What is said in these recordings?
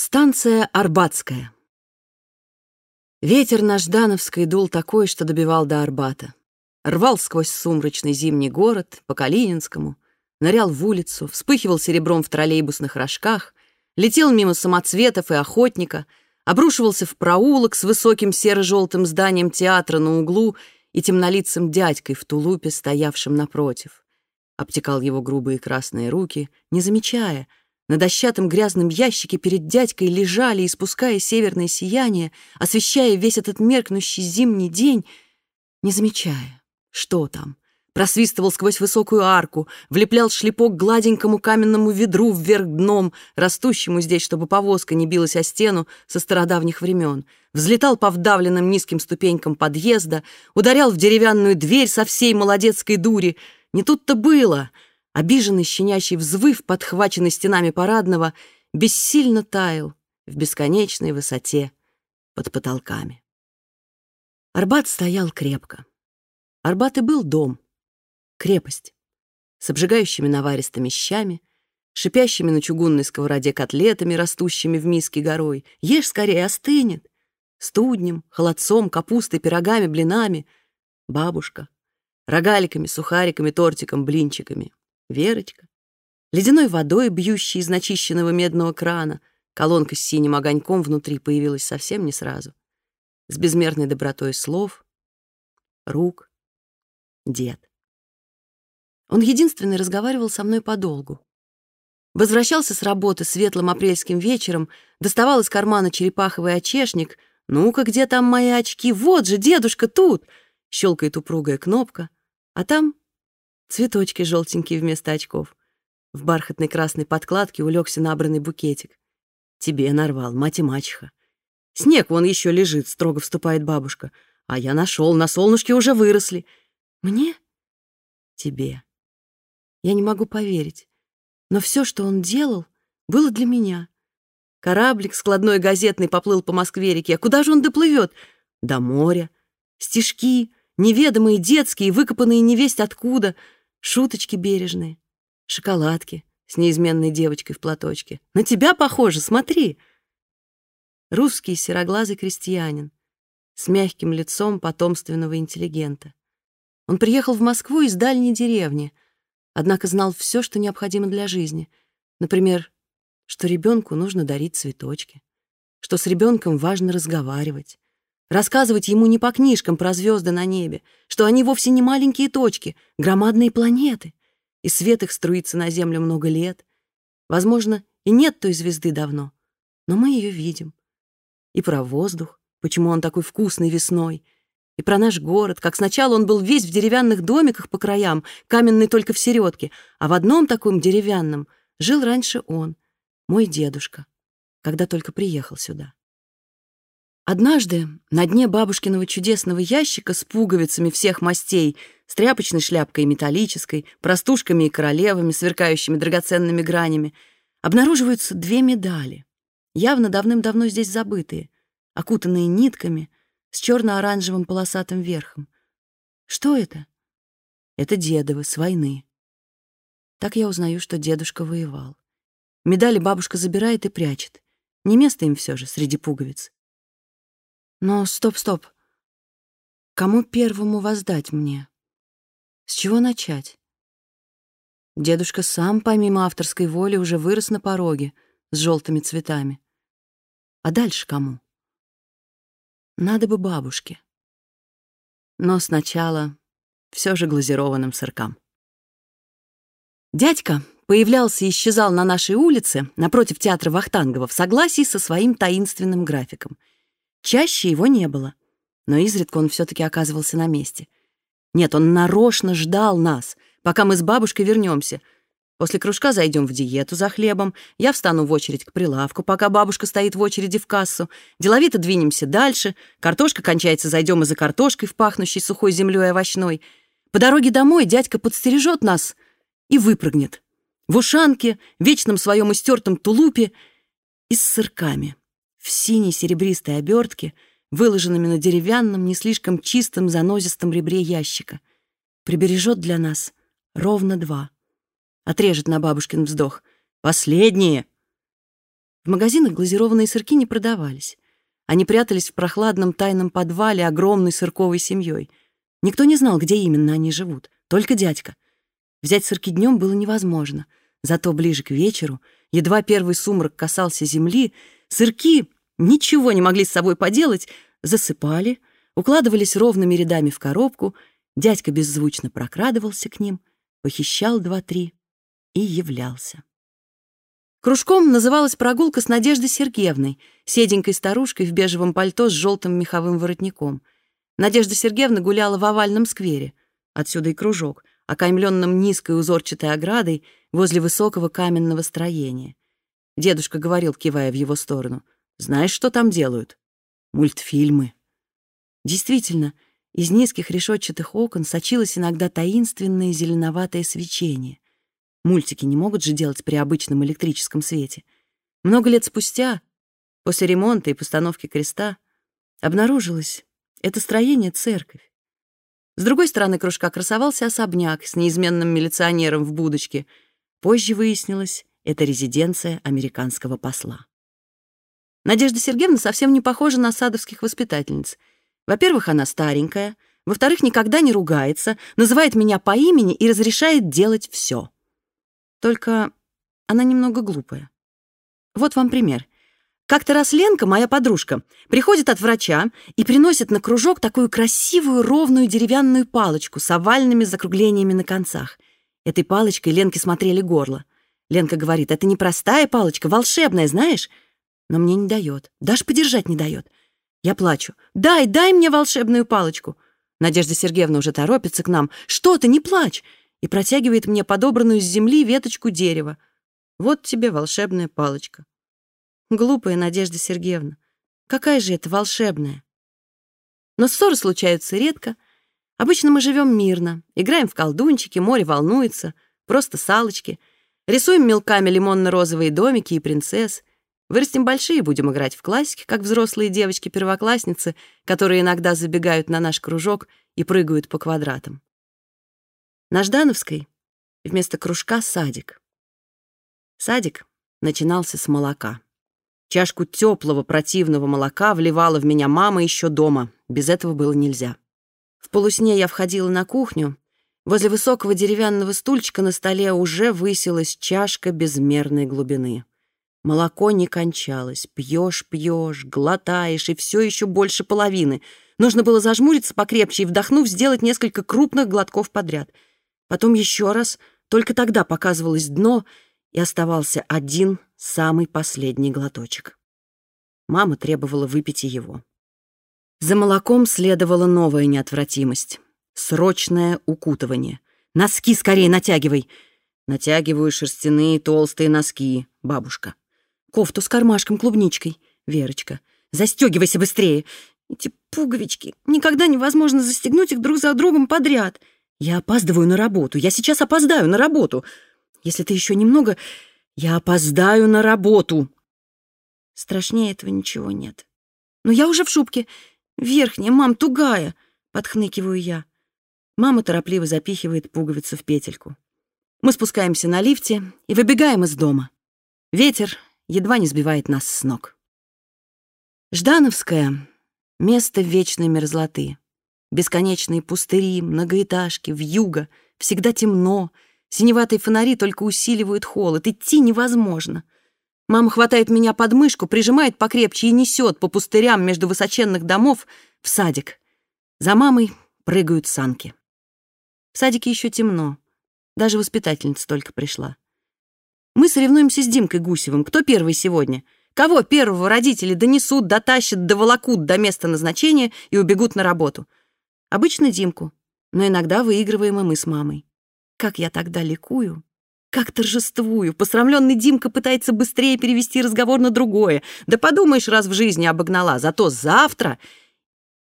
Станция Арбатская. Ветер на Ждановской дул такой, что добивал до Арбата. Рвал сквозь сумрачный зимний город, по Калининскому, нырял в улицу, вспыхивал серебром в троллейбусных рожках, летел мимо самоцветов и охотника, обрушивался в проулок с высоким серо-желтым зданием театра на углу и темнолицым дядькой в тулупе, стоявшим напротив. Обтекал его грубые красные руки, не замечая — на дощатом грязном ящике перед дядькой лежали, испуская северное сияние, освещая весь этот меркнущий зимний день, не замечая, что там. Просвистывал сквозь высокую арку, влеплял шлепок гладенькому каменному ведру вверх дном, растущему здесь, чтобы повозка не билась о стену со стародавних времен. Взлетал по вдавленным низким ступенькам подъезда, ударял в деревянную дверь со всей молодецкой дури. Не тут-то было — Обиженный щенящий взвыв, подхваченный стенами парадного, бессильно таял в бесконечной высоте под потолками. Арбат стоял крепко. Арбат и был дом, крепость, с обжигающими наваристыми щами, шипящими на чугунной сковороде котлетами, растущими в миске горой. Ешь скорее, остынет. Студнем, холодцом, капустой, пирогами, блинами. Бабушка. Рогаликами, сухариками, тортиком, блинчиками. Верочка, ледяной водой, бьющей из начищенного медного крана, колонка с синим огоньком внутри появилась совсем не сразу, с безмерной добротой слов, рук, дед. Он единственный разговаривал со мной подолгу. Возвращался с работы светлым апрельским вечером, доставал из кармана черепаховый очешник. «Ну-ка, где там мои очки? Вот же, дедушка, тут!» Щелкает упругая кнопка, а там Цветочки желтенькие вместо очков. В бархатной красной подкладке улегся набранный букетик. Тебе нарвал, мать и мачеха. Снег вон еще лежит, строго вступает бабушка. А я нашел, на солнышке уже выросли. Мне? Тебе. Я не могу поверить. Но все, что он делал, было для меня. Кораблик складной газетный поплыл по Москве-реке. Куда же он доплывет? До моря. Стишки, неведомые детские, выкопанные невесть откуда — Шуточки бережные, шоколадки с неизменной девочкой в платочке. На тебя похоже, смотри. Русский сероглазый крестьянин с мягким лицом потомственного интеллигента. Он приехал в Москву из дальней деревни, однако знал все, что необходимо для жизни. Например, что ребенку нужно дарить цветочки, что с ребенком важно разговаривать, рассказывать ему не по книжкам про звезды на небе, что они вовсе не маленькие точки, громадные планеты, и свет их струится на Землю много лет. Возможно, и нет той звезды давно, но мы ее видим. И про воздух, почему он такой вкусный весной, и про наш город, как сначала он был весь в деревянных домиках по краям, каменный только в середке, а в одном таком деревянном жил раньше он, мой дедушка, когда только приехал сюда. Однажды на дне бабушкиного чудесного ящика с пуговицами всех мастей, с тряпочной шляпкой и металлической, простушками и королевами, сверкающими драгоценными гранями, обнаруживаются две медали, явно давным-давно здесь забытые, окутанные нитками, с черно-оранжевым полосатым верхом. Что это? Это дедовы с войны. Так я узнаю, что дедушка воевал. Медали бабушка забирает и прячет. Не место им все же среди пуговиц. Но стоп-стоп. Кому первому воздать мне? С чего начать? Дедушка сам, помимо авторской воли, уже вырос на пороге с желтыми цветами. А дальше кому? Надо бы бабушке. Но сначала все же глазированным сыркам. Дядька появлялся и исчезал на нашей улице напротив театра Вахтангова в согласии со своим таинственным графиком — Чаще его не было, но изредка он все-таки оказывался на месте. Нет, он нарочно ждал нас, пока мы с бабушкой вернемся. После кружка зайдем в диету за хлебом, я встану в очередь к прилавку, пока бабушка стоит в очереди в кассу, деловито двинемся дальше, картошка кончается, зайдем и за картошкой в пахнущей сухой землей овощной. По дороге домой дядька подстережет нас и выпрыгнет. В ушанке, вечном своем истертом тулупе и с сырками в синей серебристой обертке, выложенными на деревянном, не слишком чистом занозистом ребре ящика. Прибережет для нас ровно два. Отрежет на бабушкин вздох. «Последние!» В магазинах глазированные сырки не продавались. Они прятались в прохладном тайном подвале огромной сырковой семьей. Никто не знал, где именно они живут, только дядька. Взять сырки днем было невозможно. Зато ближе к вечеру, едва первый сумрак касался земли, сырки ничего не могли с собой поделать, засыпали, укладывались ровными рядами в коробку, дядька беззвучно прокрадывался к ним, похищал два-три и являлся. Кружком называлась прогулка с Надеждой Сергеевной, седенькой старушкой в бежевом пальто с желтым меховым воротником. Надежда Сергеевна гуляла в овальном сквере, отсюда и кружок, окаймленном низкой узорчатой оградой возле высокого каменного строения. Дедушка говорил, кивая в его сторону, «Знаешь, что там делают? Мультфильмы». Действительно, из низких решетчатых окон сочилось иногда таинственное зеленоватое свечение. Мультики не могут же делать при обычном электрическом свете. Много лет спустя, после ремонта и постановки креста, обнаружилось это строение — церковь. С другой стороны кружка красовался особняк с неизменным милиционером в будочке. Позже выяснилось, это резиденция американского посла. Надежда Сергеевна совсем не похожа на садовских воспитательниц. Во-первых, она старенькая, во-вторых, никогда не ругается, называет меня по имени и разрешает делать все. Только она немного глупая. Вот вам пример. Как-то раз Ленка, моя подружка, приходит от врача и приносит на кружок такую красивую ровную деревянную палочку с овальными закруглениями на концах. Этой палочкой Ленке смотрели горло. Ленка говорит, это не простая палочка, волшебная, знаешь? Но мне не дает, даже подержать не дает. Я плачу. «Дай, дай мне волшебную палочку!» Надежда Сергеевна уже торопится к нам. «Что ты, не плачь!» и протягивает мне подобранную с земли веточку дерева. Вот тебе волшебная палочка. Глупая Надежда Сергеевна. Какая же это волшебная? Но ссоры случаются редко. Обычно мы живем мирно, играем в колдунчики, море волнуется, просто салочки, рисуем мелками лимонно-розовые домики и принцесс. Вырастем большие, будем играть в классики, как взрослые девочки-первоклассницы, которые иногда забегают на наш кружок и прыгают по квадратам. На Ждановской вместо кружка садик. Садик начинался с молока. Чашку теплого противного молока вливала в меня мама еще дома. Без этого было нельзя. В полусне я входила на кухню. Возле высокого деревянного стульчика на столе уже высилась чашка безмерной глубины. Молоко не кончалось. Пьешь, пьешь, глотаешь, и все еще больше половины. Нужно было зажмуриться покрепче и, вдохнув, сделать несколько крупных глотков подряд — Потом еще раз, только тогда показывалось дно, и оставался один, самый последний глоточек. Мама требовала выпить его. За молоком следовала новая неотвратимость. Срочное укутывание. «Носки скорее натягивай!» Натягиваю шерстяные толстые носки, бабушка. Кофту с кармашком клубничкой, Верочка. Застегивайся быстрее. Эти пуговички. Никогда невозможно застегнуть их друг за другом подряд. Я опаздываю на работу. Я сейчас опоздаю на работу. Если ты еще немного... Я опоздаю на работу. Страшнее этого ничего нет. Но я уже в шубке. Верхняя, мам, тугая. Подхныкиваю я. Мама торопливо запихивает пуговицу в петельку. Мы спускаемся на лифте и выбегаем из дома. Ветер едва не сбивает нас с ног. Ждановская — место вечной мерзлоты. Бесконечные пустыри, многоэтажки, вьюга, всегда темно. Синеватые фонари только усиливают холод. Идти невозможно. Мама хватает меня под мышку, прижимает покрепче и несет по пустырям между высоченных домов в садик. За мамой прыгают санки. В садике еще темно. Даже воспитательница только пришла. Мы соревнуемся с Димкой Гусевым. Кто первый сегодня? Кого первого родители донесут, дотащат, доволокут до места назначения и убегут на работу? Обычно Димку, но иногда выигрываем и мы с мамой. Как я тогда ликую, как торжествую. Посрамленный Димка пытается быстрее перевести разговор на другое. Да подумаешь, раз в жизни обогнала, зато завтра...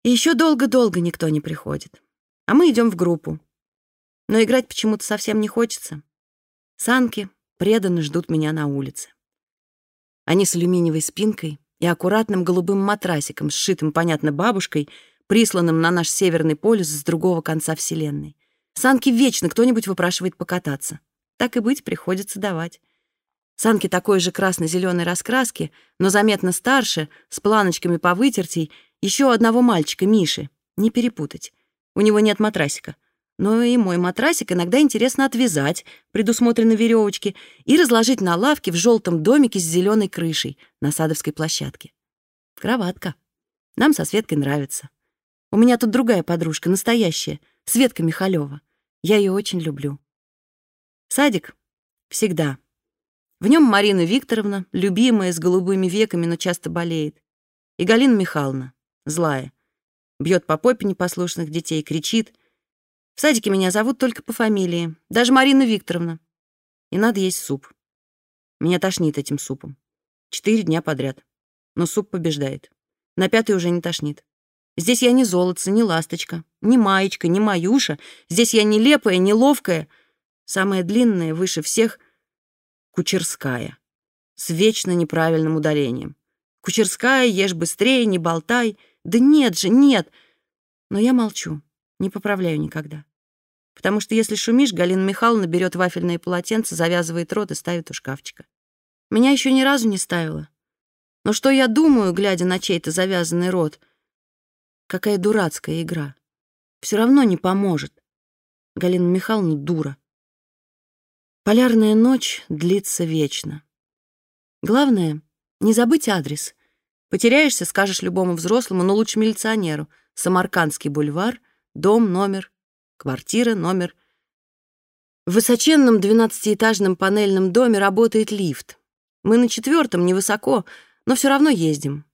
Еще долго-долго никто не приходит. А мы идем в группу. Но играть почему-то совсем не хочется. Санки преданно ждут меня на улице. Они с алюминиевой спинкой и аккуратным голубым матрасиком, сшитым, понятно, бабушкой — присланным на наш северный полюс с другого конца Вселенной. Санки вечно кто-нибудь выпрашивает покататься. Так и быть, приходится давать. Санки такой же красно-зеленой раскраски, но заметно старше, с планочками по вытертей, еще одного мальчика, Миши. Не перепутать. У него нет матрасика. Но и мой матрасик иногда интересно отвязать, предусмотрены веревочки, и разложить на лавке в желтом домике с зеленой крышей на садовской площадке. Кроватка. Нам со Светкой нравится. У меня тут другая подружка, настоящая, Светка Михалева. Я ее очень люблю. Садик всегда. В нем Марина Викторовна, любимая, с голубыми веками, но часто болеет. И Галина Михайловна, злая. Бьет по попе непослушных детей, кричит — в садике меня зовут только по фамилии, даже Марина Викторовна. И надо есть суп. Меня тошнит этим супом. Четыре дня подряд. Но суп побеждает. На пятый уже не тошнит. Здесь я не золотце, не ласточка, не маечка, не маюша. Здесь я не лепая, не ловкая. Самая длинная, выше всех — кучерская. С вечно неправильным ударением. Кучерская, ешь быстрее, не болтай. Да нет же, нет. Но я молчу. Не поправляю никогда. Потому что если шумишь, Галина Михайловна берет вафельное полотенце, завязывает рот и ставит у шкафчика. Меня еще ни разу не ставила. Но что я думаю, глядя на чей-то завязанный рот? Какая дурацкая игра. Все равно не поможет. Галина Михайловна дура. Полярная ночь длится вечно. Главное — не забыть адрес. Потеряешься, скажешь любому взрослому, но лучше милиционеру. Самаркандский бульвар, Дом номер, квартира номер. В высоченном двенадцатиэтажном панельном доме работает лифт. Мы на четвертом, невысоко, но все равно ездим.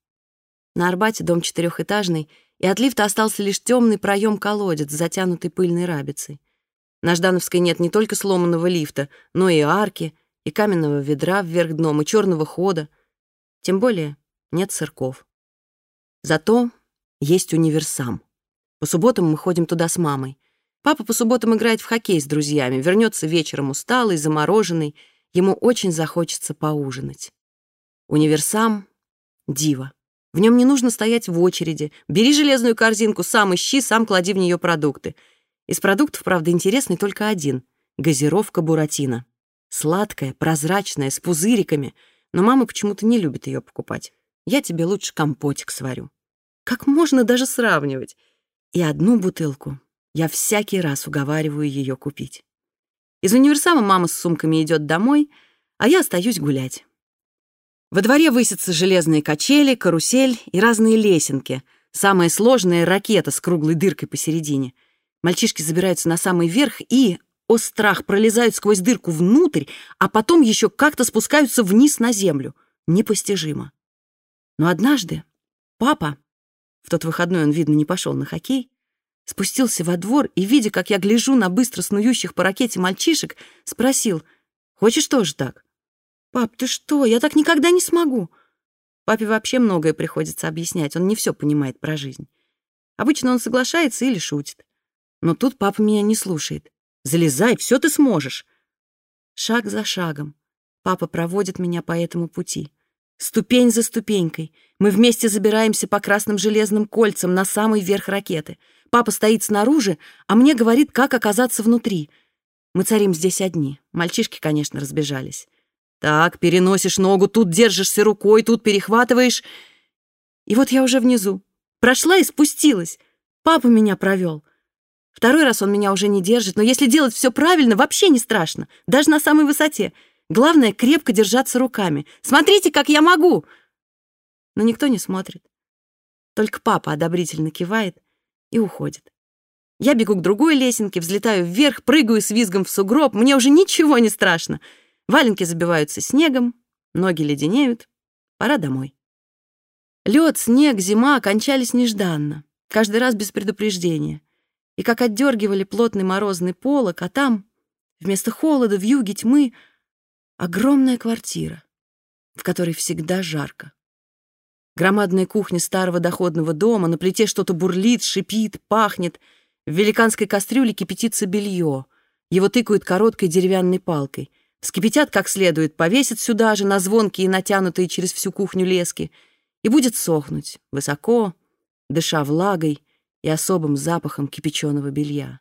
На Арбате дом четырехэтажный, и от лифта остался лишь темный проем-колодец, затянутый пыльной рабицей. На Ждановской нет не только сломанного лифта, но и арки, и каменного ведра вверх дном, и черного хода. Тем более нет сырков. Зато есть универсам. По субботам мы ходим туда с мамой. Папа по субботам играет в хоккей с друзьями, вернется вечером усталый, замороженный. Ему очень захочется поужинать. Универсам — диво. В нем не нужно стоять в очереди. Бери железную корзинку, сам ищи, сам клади в нее продукты. Из продуктов, правда, интересный только один — газировка Буратино. Сладкая, прозрачная, с пузыриками, но мама почему-то не любит ее покупать. Я тебе лучше компотик сварю. Как можно даже сравнивать? И одну бутылку я всякий раз уговариваю ее купить. Из универсама мама с сумками идет домой, а я остаюсь гулять. Во дворе высятся железные качели, карусель и разные лесенки. Самая сложная — ракета с круглой дыркой посередине. Мальчишки забираются на самый верх и, о страх, пролезают сквозь дырку внутрь, а потом еще как-то спускаются вниз на землю. Непостижимо. Но однажды папа в тот выходной он, видно, не пошел на хоккей, спустился во двор и, видя, как я гляжу на быстро снующих по ракете мальчишек, спросил, «Хочешь тоже так?» «Пап, ты что? Я так никогда не смогу!» Папе вообще многое приходится объяснять, он не все понимает про жизнь. Обычно он соглашается или шутит. Но тут папа меня не слушает. «Залезай, все ты сможешь!» Шаг за шагом папа проводит меня по этому пути. Ступень за ступенькой. Мы вместе забираемся по красным железным кольцам на самый верх ракеты. Папа стоит снаружи, а мне говорит, как оказаться внутри. Мы царим здесь одни. Мальчишки, конечно, разбежались. Так, переносишь ногу, тут держишься рукой, тут перехватываешь. И вот я уже внизу. Прошла и спустилась. Папа меня провел. Второй раз он меня уже не держит, но если делать все правильно, вообще не страшно. Даже на самой высоте — Главное — крепко держаться руками. Смотрите, как я могу!» Но никто не смотрит. Только папа одобрительно кивает и уходит. Я бегу к другой лесенке, взлетаю вверх, прыгаю с визгом в сугроб. Мне уже ничего не страшно. Валенки забиваются снегом, ноги леденеют. Пора домой. Лед, снег, зима кончались нежданно, каждый раз без предупреждения. И как отдергивали плотный морозный полог, а там, вместо холода, вьюги, тьмы — Огромная квартира, в которой всегда жарко. Громадная кухня старого доходного дома, на плите что-то бурлит, шипит, пахнет. В великанской кастрюле кипятится белье. Его тыкают короткой деревянной палкой. Вскипятят как следует, повесят сюда же на звонкие натянутые через всю кухню лески и будет сохнуть, высоко, дыша влагой и особым запахом кипяченого белья.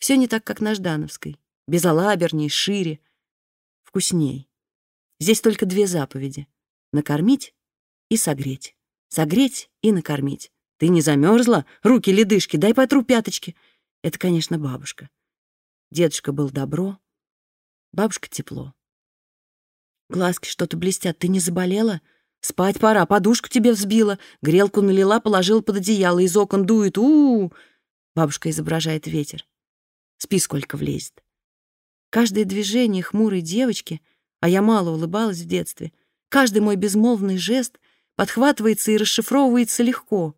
Все не так, как на Ждановской. Безалаберней, шире, вкусней. Здесь только две заповеди — накормить и согреть. Согреть и накормить. Ты не замерзла? Руки ледышки, дай потру пяточки. Это, конечно, бабушка. Дедушка был добро, бабушка тепло. Глазки что-то блестят. Ты не заболела? Спать пора, подушку тебе взбила, грелку налила, положила под одеяло, из окон дует. у у, -у. Бабушка изображает ветер. Спи, сколько влезет. Каждое движение хмурой девочки, а я мало улыбалась в детстве, каждый мой безмолвный жест подхватывается и расшифровывается легко.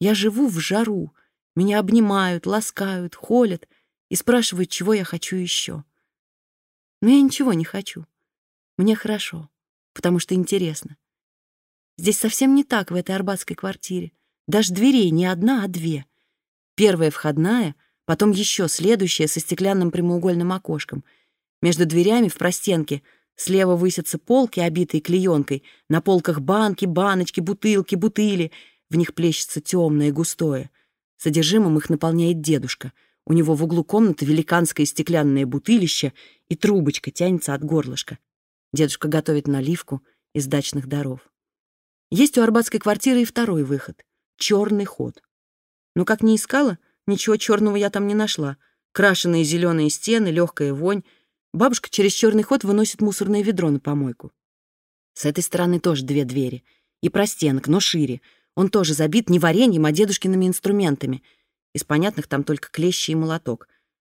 Я живу в жару, меня обнимают, ласкают, холят и спрашивают, чего я хочу еще. Но я ничего не хочу. Мне хорошо, потому что интересно. Здесь совсем не так в этой арбатской квартире. Даже дверей не одна, а две. Первая входная, потом еще следующая со стеклянным прямоугольным окошком. Между дверями в простенке слева высятся полки, обитые клеенкой. На полках банки, баночки, бутылки, бутыли. В них плещется темное, густое. Содержимым их наполняет дедушка. У него в углу комнаты великанское стеклянное бутылище и трубочка тянется от горлышка. Дедушка готовит наливку из дачных даров. Есть у арбатской квартиры и второй выход — черный ход. Но как ни искала, ничего черного я там не нашла. Крашеные зеленые стены, легкая вонь. Бабушка через черный ход выносит мусорное ведро на помойку. С этой стороны тоже две двери. И простенок, но шире. Он тоже забит не вареньем, а дедушкиными инструментами. Из понятных там только клещи и молоток.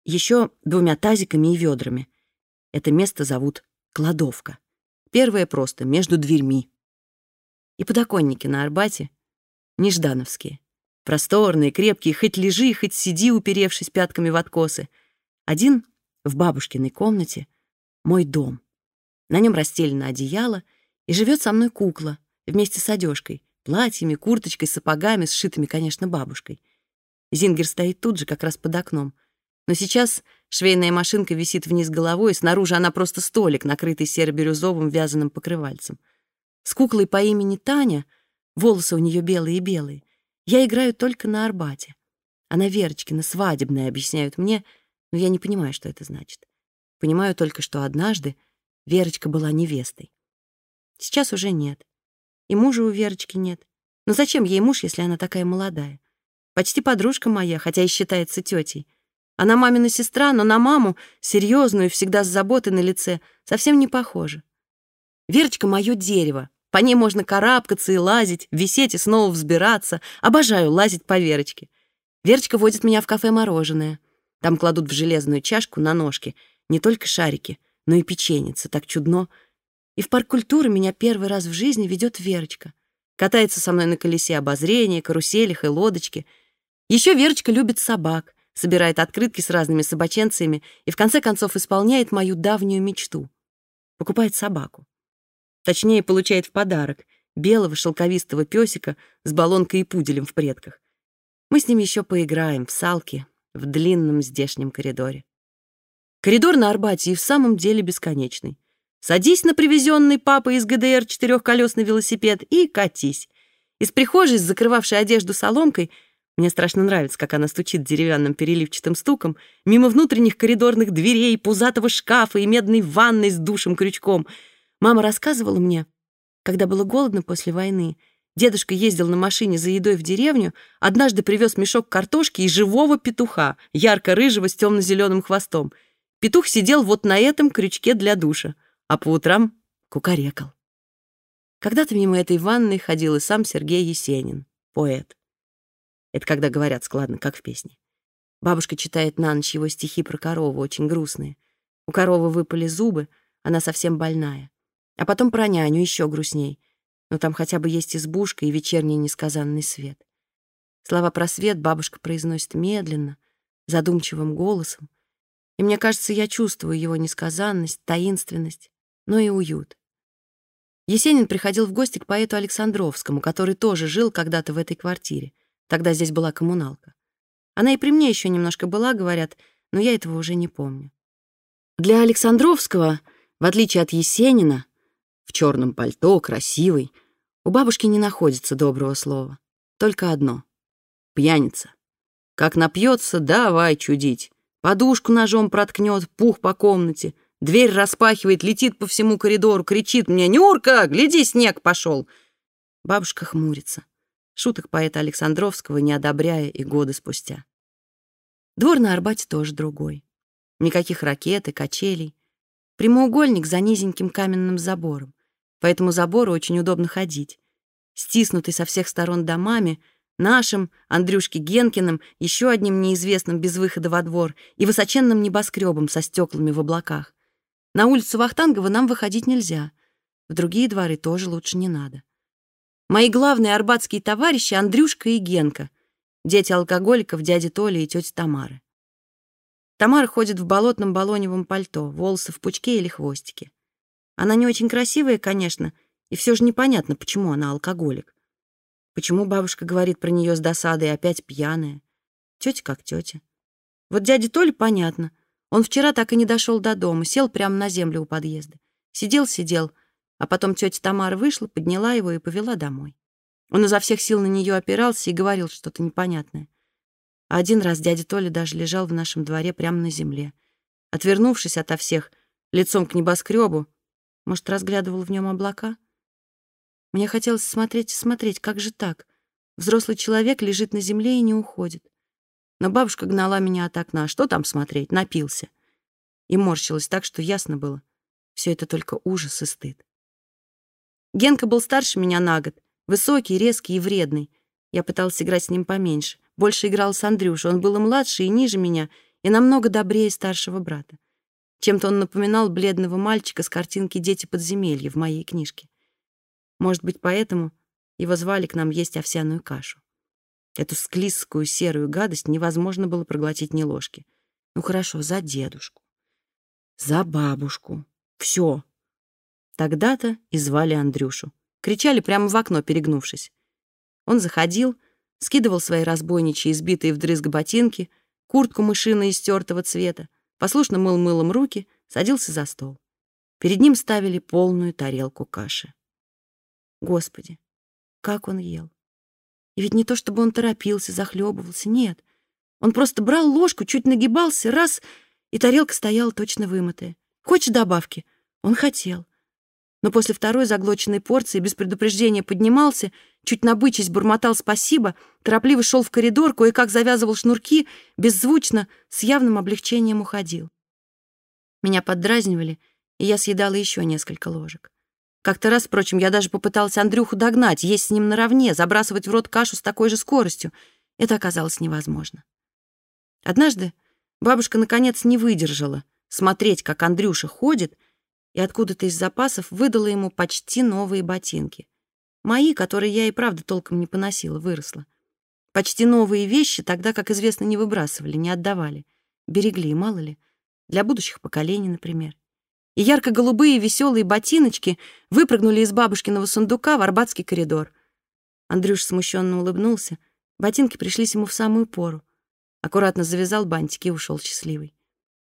Еще двумя тазиками и ведрами. Это место зовут кладовка. Первое просто, между дверьми. И подоконники на Арбате неждановские. Просторные, крепкие, хоть лежи, хоть сиди, уперевшись пятками в откосы. Один в бабушкиной комнате — мой дом. На нем расстелено одеяло, и живет со мной кукла вместе с одежкой, платьями, курточкой, сапогами, сшитыми, конечно, бабушкой. Зингер стоит тут же, как раз под окном. Но сейчас швейная машинка висит вниз головой, снаружи она просто столик, накрытый серо-бирюзовым вязаным покрывальцем. С куклой по имени Таня, волосы у нее белые-белые, я играю только на Арбате. Она Верочкина, свадебная, объясняют мне, но я не понимаю, что это значит. Понимаю только, что однажды Верочка была невестой. Сейчас уже нет. И мужа у Верочки нет. Но зачем ей муж, если она такая молодая? Почти подружка моя, хотя и считается тетей. Она мамина сестра, но на маму, серьезную, всегда с заботой на лице, совсем не похожа. Верочка — мое дерево. По ней можно карабкаться и лазить, висеть и снова взбираться. Обожаю лазить по Верочке. Верочка водит меня в кафе «Мороженое». Там кладут в железную чашку на ножки не только шарики, но и печеницы. Так чудно. И в парк культуры меня первый раз в жизни ведет Верочка. Катается со мной на колесе обозрения, каруселях и лодочке. Еще Верочка любит собак, собирает открытки с разными собаченцами и в конце концов исполняет мою давнюю мечту. Покупает собаку. Точнее, получает в подарок белого шелковистого песика с баллонкой и пуделем в предках. Мы с ним еще поиграем в салки в длинном здешнем коридоре. Коридор на Арбате и в самом деле бесконечный. Садись на привезенный папой из ГДР четырехколесный велосипед и катись. Из прихожей, закрывавшей одежду соломкой, мне страшно нравится, как она стучит деревянным переливчатым стуком, мимо внутренних коридорных дверей, пузатого шкафа и медной ванной с душем-крючком. Мама рассказывала мне, когда было голодно после войны, дедушка ездил на машине за едой в деревню, однажды привез мешок картошки и живого петуха, ярко-рыжего с темно-зеленым хвостом. Петух сидел вот на этом крючке для душа а по утрам кукарекал. Когда-то мимо этой ванной ходил и сам Сергей Есенин, поэт. Это когда говорят складно, как в песне. Бабушка читает на ночь его стихи про корову, очень грустные. У коровы выпали зубы, она совсем больная. А потом про няню еще грустней. Но там хотя бы есть избушка и вечерний несказанный свет. Слова про свет бабушка произносит медленно, задумчивым голосом. И мне кажется, я чувствую его несказанность, таинственность, но и уют. Есенин приходил в гости к поэту Александровскому, который тоже жил когда-то в этой квартире. Тогда здесь была коммуналка. Она и при мне еще немножко была, говорят, но я этого уже не помню. Для Александровского, в отличие от Есенина, в черном пальто, красивый, у бабушки не находится доброго слова. Только одно — пьяница. Как напьется, давай чудить. Подушку ножом проткнет, пух по комнате, Дверь распахивает, летит по всему коридору, кричит мне «Нюрка, гляди, снег пошел!» Бабушка хмурится. Шуток поэта Александровского не одобряя и годы спустя. Двор на Арбате тоже другой. Никаких ракет и качелей. Прямоугольник за низеньким каменным забором. По этому забору очень удобно ходить. Стиснутый со всех сторон домами, нашим, Андрюшке Генкиным, еще одним неизвестным без выхода во двор и высоченным небоскребом со стеклами в облаках. На улицу Вахтангова нам выходить нельзя. В другие дворы тоже лучше не надо. Мои главные арбатские товарищи — Андрюшка и Генка, дети алкоголиков, дяди Толи и тети Тамары. Тамара ходит в болотном балоневом пальто, волосы в пучке или хвостике. Она не очень красивая, конечно, и все же непонятно, почему она алкоголик. Почему бабушка говорит про нее с досадой, опять пьяная. Тетя как тетя. Вот дяде Толе понятно. Он вчера так и не дошел до дома, сел прямо на землю у подъезда. Сидел-сидел, а потом тетя Тамара вышла, подняла его и повела домой. Он изо всех сил на нее опирался и говорил что-то непонятное. А один раз дядя Толя даже лежал в нашем дворе прямо на земле. Отвернувшись ото всех, лицом к небоскребу, может, разглядывал в нем облака? Мне хотелось смотреть и смотреть, как же так? Взрослый человек лежит на земле и не уходит. Но бабушка гнала меня от окна. Что там смотреть? Напился. И морщилась так, что ясно было. Все это только ужас и стыд. Генка был старше меня на год. Высокий, резкий и вредный. Я пыталась играть с ним поменьше больше играл с Андрюшей. Он был и младше, и ниже меня, и намного добрее старшего брата. Чем-то он напоминал бледного мальчика с картинки «Дети подземелья» в моей книжке. Может быть, поэтому его звали к нам есть овсяную кашу. Эту склизкую серую гадость невозможно было проглотить ни ложки. Ну хорошо, за дедушку. За бабушку. Все. Тогда-то и звали Андрюшу. Кричали прямо в окно, перегнувшись. Он заходил, скидывал свои разбойничьи, избитые вдрызг ботинки, куртку мышиной истертого цвета, послушно мыл мылом руки, садился за стол. Перед ним ставили полную тарелку каши. Господи, как он ел! И ведь не то, чтобы он торопился, захлебывался, нет. Он просто брал ложку, чуть нагибался, раз, и тарелка стояла точно вымытая. Хочешь добавки? Он хотел но после второй заглоченной порции без предупреждения поднимался, чуть набычись бормотал спасибо, торопливо шел в коридор, кое-как завязывал шнурки, беззвучно, с явным облегчением уходил. Меня поддразнивали, и я съедала еще несколько ложек. Как-то раз, впрочем, я даже попыталась Андрюху догнать, есть с ним наравне, забрасывать в рот кашу с такой же скоростью. Это оказалось невозможно. Однажды бабушка, наконец, не выдержала смотреть, как Андрюша ходит, и откуда-то из запасов выдала ему почти новые ботинки. Мои, которые я и правда толком не поносила, выросла. Почти новые вещи тогда, как известно, не выбрасывали, не отдавали. Берегли, мало ли. Для будущих поколений, например. И ярко-голубые веселые ботиночки выпрыгнули из бабушкиного сундука в арбатский коридор. Андрюш смущенно улыбнулся. Ботинки пришлись ему в самую пору. Аккуратно завязал бантики и ушел счастливый.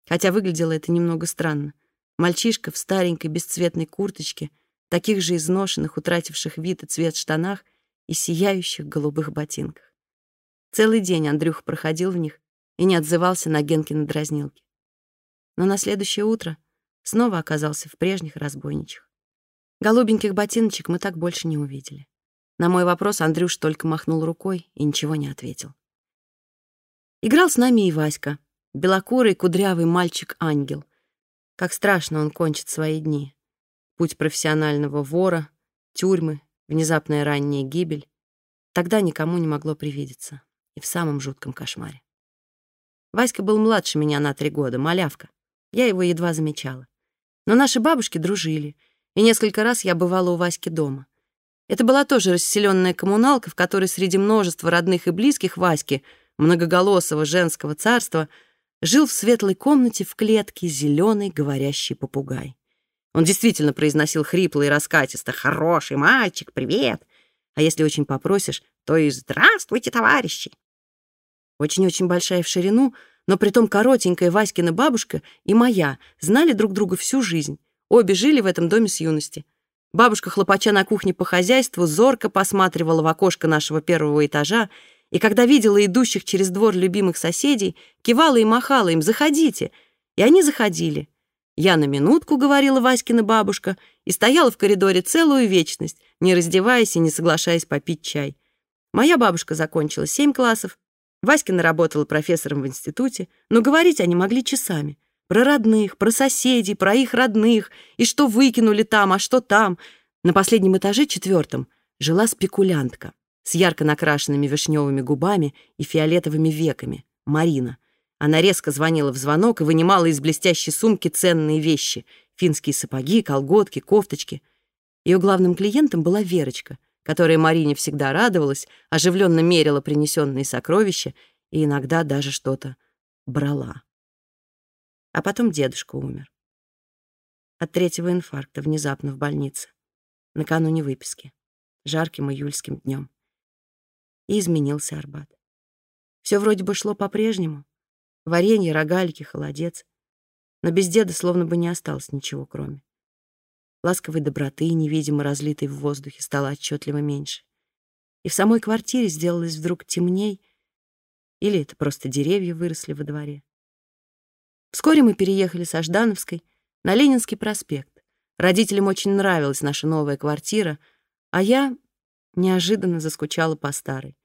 Хотя выглядело это немного странно. Мальчишка в старенькой бесцветной курточке, таких же изношенных, утративших вид и цвет штанах и сияющих голубых ботинках. Целый день Андрюха проходил в них и не отзывался на Генкины дразнилки. Но на следующее утро снова оказался в прежних разбойничьих. Голубеньких ботиночек мы так больше не увидели. На мой вопрос Андрюш только махнул рукой и ничего не ответил. Играл с нами и Васька, белокурый кудрявый мальчик-ангел — как страшно он кончит свои дни. Путь профессионального вора, тюрьмы, внезапная ранняя гибель. Тогда никому не могло привидеться. И в самом жутком кошмаре. Васька был младше меня на три года, малявка. Я его едва замечала. Но наши бабушки дружили, и несколько раз я бывала у Васьки дома. Это была тоже расселенная коммуналка, в которой среди множества родных и близких Васьки, многоголосого женского царства — жил в светлой комнате в клетке зеленый говорящий попугай. Он действительно произносил хрипло и раскатисто «Хороший мальчик, привет!» А если очень попросишь, то и «Здравствуйте, товарищи!» Очень-очень большая в ширину, но притом коротенькая Васькина бабушка и моя знали друг друга всю жизнь. Обе жили в этом доме с юности. Бабушка, хлопача на кухне по хозяйству, зорко посматривала в окошко нашего первого этажа и когда видела идущих через двор любимых соседей, кивала и махала им «Заходите!» И они заходили. «Я на минутку», — говорила Васькина бабушка, и стояла в коридоре целую вечность, не раздеваясь и не соглашаясь попить чай. Моя бабушка закончила семь классов, Васькина работала профессором в институте, но говорить они могли часами. Про родных, про соседей, про их родных, и что выкинули там, а что там. На последнем этаже, четвертом, жила спекулянтка с ярко накрашенными вишневыми губами и фиолетовыми веками, Марина. Она резко звонила в звонок и вынимала из блестящей сумки ценные вещи — финские сапоги, колготки, кофточки. Ее главным клиентом была Верочка, которая Марине всегда радовалась, оживленно мерила принесенные сокровища и иногда даже что-то брала. А потом дедушка умер. От третьего инфаркта внезапно в больнице, накануне выписки, жарким июльским днем. И изменился Арбат. Все вроде бы шло по-прежнему. Варенье, рогалики, холодец. Но без деда словно бы не осталось ничего, кроме ласковой доброты, невидимо разлитой в воздухе, стало отчетливо меньше. И в самой квартире сделалось вдруг темней, или это просто деревья выросли во дворе. Вскоре мы переехали со Ждановской на Ленинский проспект. Родителям очень нравилась наша новая квартира, а я неожиданно заскучала по старой.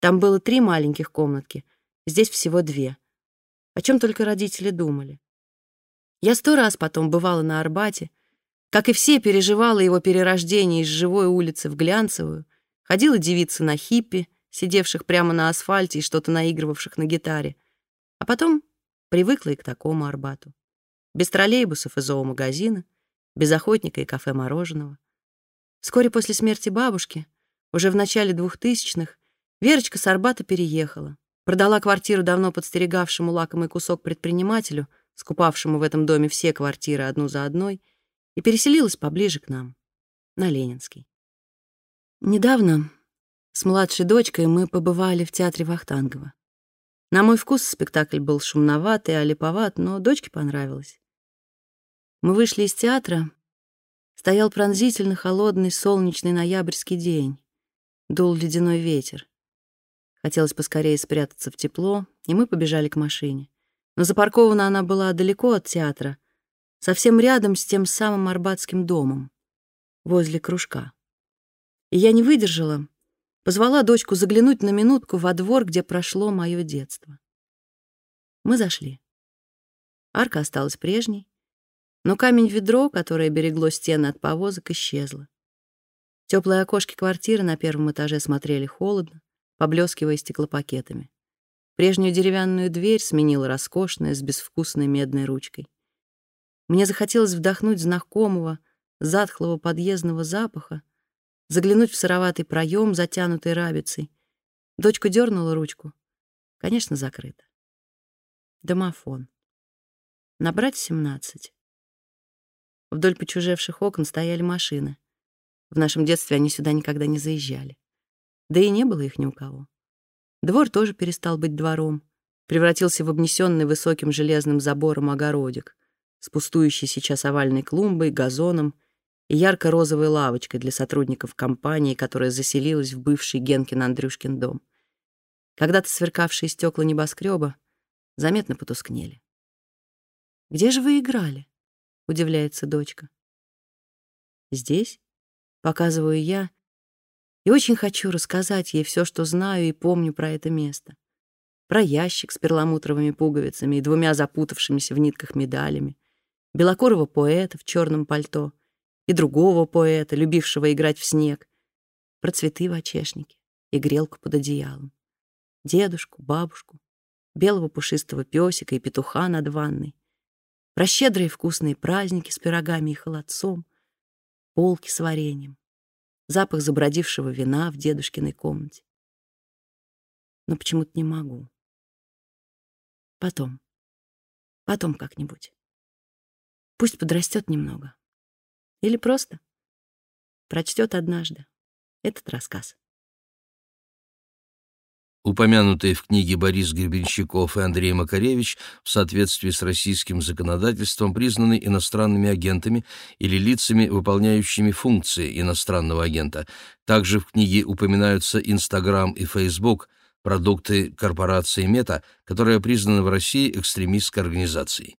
Там было три маленьких комнатки, здесь всего две. О чем только родители думали. Я сто раз потом бывала на Арбате, как и все, переживала его перерождение из живой улицы в глянцевую. Ходила девица на хиппи, сидевших прямо на асфальте и что-то наигрывавших на гитаре. А потом привыкла и к такому Арбату. Без троллейбусов и зоомагазина, без охотника и кафе мороженого. Вскоре после смерти бабушки, уже в начале двухтысячных, Верочка с Арбата переехала. Продала квартиру давно подстерегавшему лакомый кусок предпринимателю, скупавшему в этом доме все квартиры одну за одной — и переселилась поближе к нам, на Ленинский. Недавно с младшей дочкой мы побывали в театре Вахтангова. На мой вкус спектакль был шумноватый, олиповат, но дочке понравилось. Мы вышли из театра, стоял пронзительно холодный солнечный ноябрьский день, дул ледяной ветер. Хотелось поскорее спрятаться в тепло, и мы побежали к машине. Но запаркована она была далеко от театра — совсем рядом с тем самым Арбатским домом, возле кружка. И я не выдержала, позвала дочку заглянуть на минутку во двор, где прошло мое детство. Мы зашли. Арка осталась прежней, но камень-ведро, которое берегло стены от повозок, исчезло. Теплые окошки квартиры на первом этаже смотрели холодно, поблескивая стеклопакетами. Прежнюю деревянную дверь сменила роскошная с безвкусной медной ручкой. Мне захотелось вдохнуть знакомого, затхлого подъездного запаха, заглянуть в сыроватый проем, затянутый рабицей. Дочка дернула ручку. Конечно, закрыто. Домофон. Набрать семнадцать. Вдоль почужевших окон стояли машины. В нашем детстве они сюда никогда не заезжали. Да и не было их ни у кого. Двор тоже перестал быть двором, превратился в обнесенный высоким железным забором огородик с пустующей сейчас овальной клумбой, газоном и ярко-розовой лавочкой для сотрудников компании, которая заселилась в бывший Генкин-Андрюшкин дом. Когда-то сверкавшие стекла небоскреба заметно потускнели. «Где же вы играли?» — удивляется дочка. «Здесь?» — показываю я, и очень хочу рассказать ей все, что знаю и помню про это место. Про ящик с перламутровыми пуговицами и двумя запутавшимися в нитках медалями, белокурого поэта в черном пальто и другого поэта, любившего играть в снег, про цветы в очешнике и грелку под одеялом, дедушку, бабушку, белого пушистого песика и петуха над ванной, про щедрые вкусные праздники с пирогами и холодцом, полки с вареньем, запах забродившего вина в дедушкиной комнате. Но почему-то не могу. Потом. Потом как-нибудь. Пусть подрастет немного. Или просто прочтет однажды этот рассказ. Упомянутые в книге Борис Гребенщиков и Андрей Макаревич в соответствии с российским законодательством признаны иностранными агентами или лицами, выполняющими функции иностранного агента. Также в книге упоминаются Инстаграм и Фейсбук, продукты корпорации Мета, которая признана в России экстремистской организацией.